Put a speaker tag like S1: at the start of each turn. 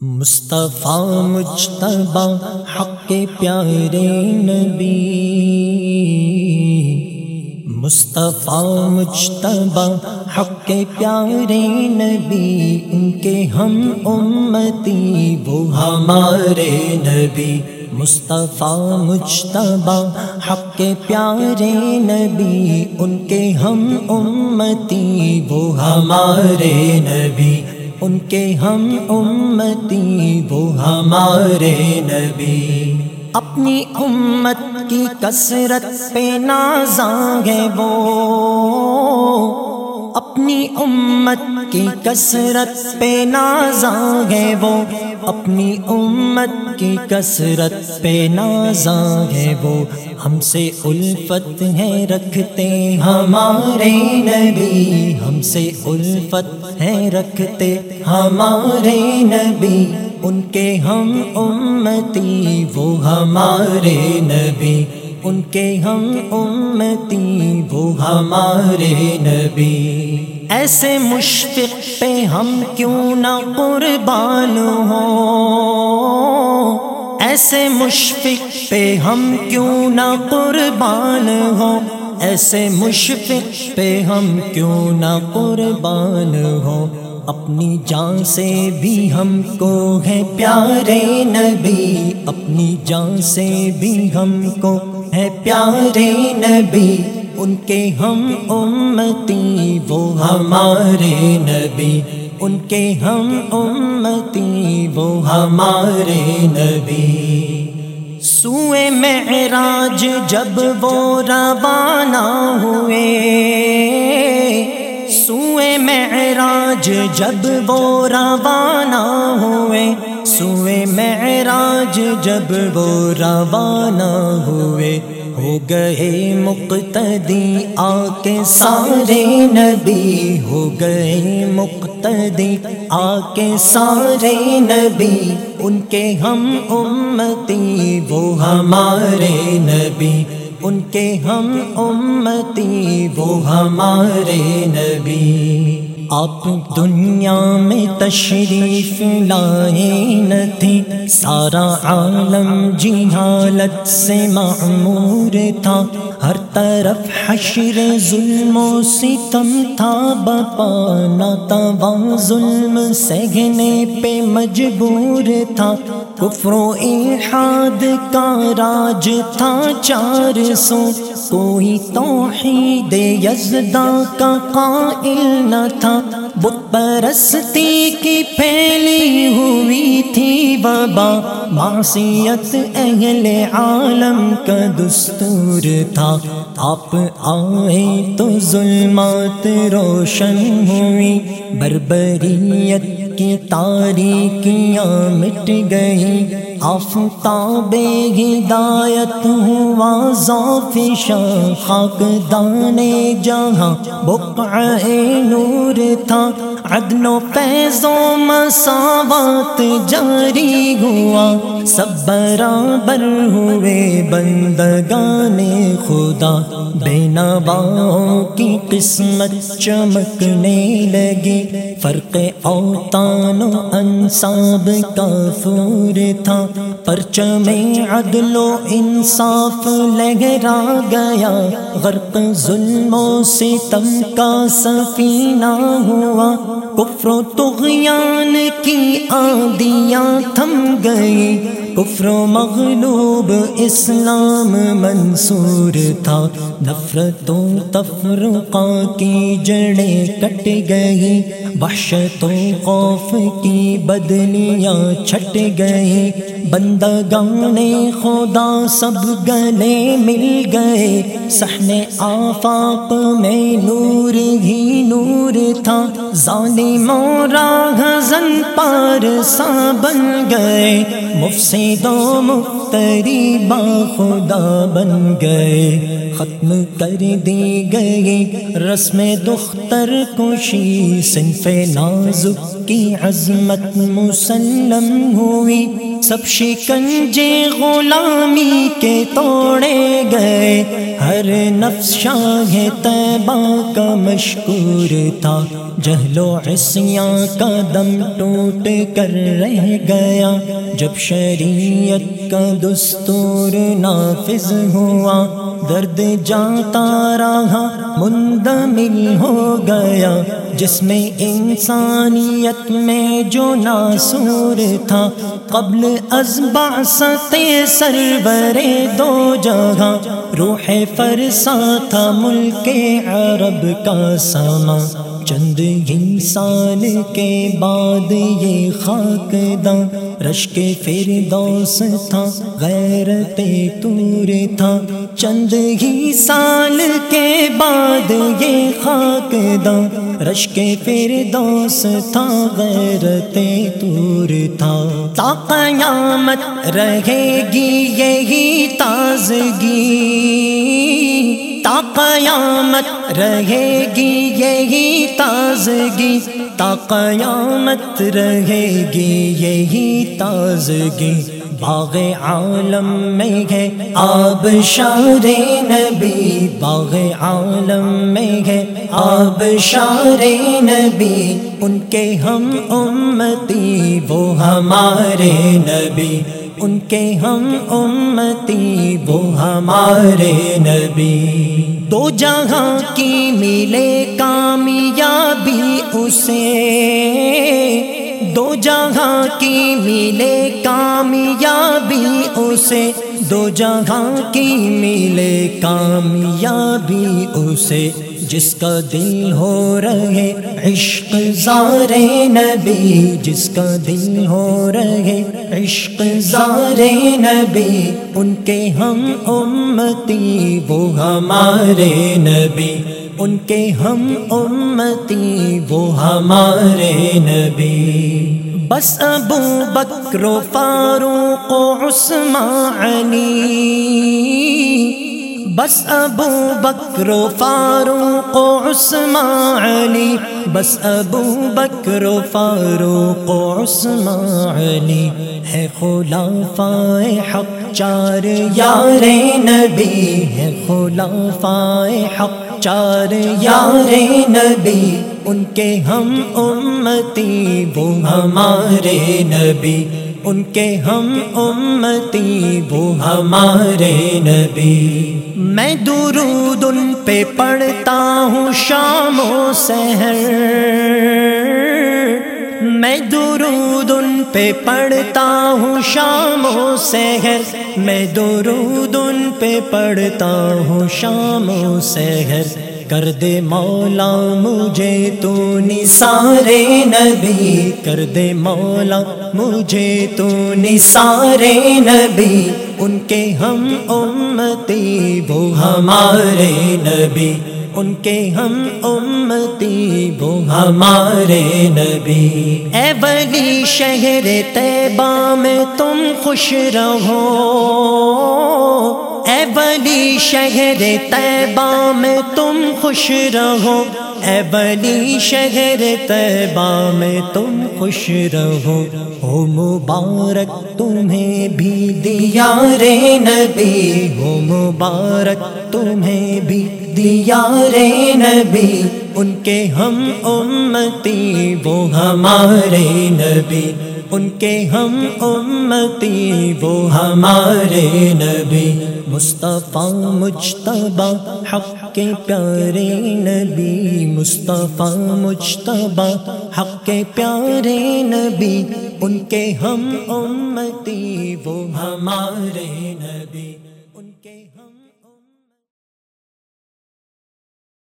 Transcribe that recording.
S1: مصطفیٰ مجتبہ حق پیارے نبی۔ مصطفیٰ مجتبہ حق پیارے نبی۔ ان کے ہم امتی، وہ ہمارے نبی۔ مصطفیٰ مجتبہ حق پیارے نبی۔ ان کے ہم امتی، وہ ہمارے نبی۔ ان کے ہم امتی، وہ ہمارے نبی۔ اپنی امت کی کثرت پہ نازاں ہے وہ۔ اپنی امت کی کثرت پہ نازاں ہے وہ، اپنی امت کی کثرت پہ نازاں ہے وہ۔ ہم سے الفت ہے رکھتے ہمارے نبی، ہم سے الفت ہے رکھتے ہمارے نبی۔ ان کے ہم امتی، وہ ہمارے نبی۔ ان کے ہم امتی وہ ہمارے نبی۔ ایسے مشفق پہ ہم کیوں نہ قربان ہو ایسے مشفق پہ ہم کیوں نہ قربان ہو ایسے مشفق پہ ہم کیوں نہ قربان ہو اپنی جان سے بھی ہم کو ہے پیارے نبی۔ اپنی جان سے بھی ہم کو ہے پیارے نبی، ان کے ہم امتی، وہ ہمارے نبی۔ ان کے ہم امتی، وہ ہمارے نبی۔ سوئے معراج جب وہ روانہ ہوئے۔ سوئے معراج جب وہ روانہ ہوئے۔ سوئے معراج جب وہ روانہ ہوئے، ہو گئے مقتدی آ کے سارے نبی، ہو گئے مقتدی آ کے سارے نبی، ان کے ہم امتی، وہ ہمارے نبی، ان کے ہم امتی، وہ ہمارے نبی۔ آپ دنیا میں تشریف لائے نہ تھے سارا عالم جی حالت سے معمور تھا۔ ہر طرف حشر ظلم و ستم تھا۔ بپا نہ ظلم سہنے پہ مجبور تھا۔ کفر و الحاد کا راج تھا چار سو کوئی توحید یزدا کا قائل نہ تھا۔ بت پرستی کی پھیلی ہوئی تھی بابا معصیت اہل عالم کا دستور تھا۔ آپ آئے تو ظلمات روشن ہوئی۔ بربریت کی تاریکیاں مٹ گئی آفتاب ہدایت ہوا ذوفشا خاک دانے جہاں بقع نور تھا، عدل و فیض و مساوات جاری ہوا۔ سب برابر ہوئے بندگان خدا۔ بے نواؤں کی قسمت چمکنے لگی۔ فرق اوتان و انصاب کا فور تھا۔ پرچم عدل و انصاف لہرا گیا۔ غرق ظلم و ستم کا سفینہ ہوا۔ کفر و تغیان کی آندیاں تھم گئی کفر و مغلوب اسلام منصور تھا۔ نفرت و تفرقہ کی جڑیں کٹ گئی وحشت و خوف کی بدلیاں چھٹ گئی بندگان خدا سب گلے مل گئے۔ سہنے آفاق میں نور ہی نور تھا۔ ظالم راہ زن پار سا بن گئے۔ مفسد و مفتری با خدا بن گئے، ختم کر دی گئی رسم دختر کشی صنف نازک کی عظمت مسلم ہوئی۔ سب شکنجے غلامی کے توڑے گئے۔ ہر نفس شاہ تیبا کا مشکور تھا۔ جہلو عصیاں کا دم ٹوٹ کر رہ گیا۔ جب شریعت کا دستور نافذ ہوا، درد جاتا رہا، مندمل ہو گیا۔ جس میں انسانیت میں جو ناسور تھا، قبل از ازبعثت سرور دو جگہ۔ روح فرسا تھا ملک عرب کا ساما۔ چند ہی سال کے بعد یہ خاک داں رش کے پھر دوس تھا، غیرت تور تھا۔ چند ہی سال کے بعد یہ خاک داں رش کے پھر دوس تھا، غیرت تور تھا۔ تا قیامت رہے گی یہی تازگی۔ تا قیامت رہے گی یہی تازگی، تا قیامت رہے گی یہی تازگی۔ باغ عالم میں ہے آب شار نبی، باغ عالم میں ہے آب شار نبی۔ ان کے ہم امتی، وہ ہمارے نبی۔ ان کے ہم امتی، وہ ہمارے نبی۔ دو جہاں کی ملے کامیابی اسے۔ دو جہاں کی ملے کامیابی اسے۔ دو جہاں کی ملے کامیابی اسے۔ جس کا دل ہو رہے، عشق زار نبی، جس کا دل ہو رہے، عشق زار نبی، ان کے ہم امتی، وہ ہمارے نبی، ان کے ہم امتی، وہ ہمارے نبی۔ بس ابو بکر و فاروق و عثمان علی بس ابو بکر و فاروق و عثمان علی. بس ابو بکر و فاروق و عثمان علی. ہے خلافائے حق چار یار نبی. ہے خلافائے حق چار یار نبی. ان کے ہم امتی، وہ ہمارے نبی. ان کے ہم امتی، وہ ہمارے نبی۔ میں درود ان پہ پڑھتا ہوں شام و سحر۔ میں درود ان پہ پڑھتا ہوں شام و سحر۔ میں درود ان پہ پڑھتا ہوں شام و سحر۔ کر دے مولا مجھے تو نثارے نبی۔ کر دے مولا مجھے تو نثارے نبی۔ ان کے ہم امتی، وہ ہمارے نبی۔ ان کے ہم امتی، وہ ہمارے نبی۔ اے ولی شہر تیبہ میں تم خوش رہو۔ اے ولی شہر تیبہ میں تم خوش رہو۔ اے ولی شہر تیبہ میں تم خوش رہو۔ ہو مبارک تمہیں بھی دیار نبی۔ ہو مبارک تمہیں بھی دیار نبی۔ ان کے ہم امتی، وہ ہمارے نبی۔ ان کے ہم امتی، وہ ہمارے نبی۔ مصطفیٰ مجتبہ حق کے پیارے نبی مصطفیٰ مجتبہ حق کے پیارے نبی، ان کے ہم امتی، وہ ہمارے نبی۔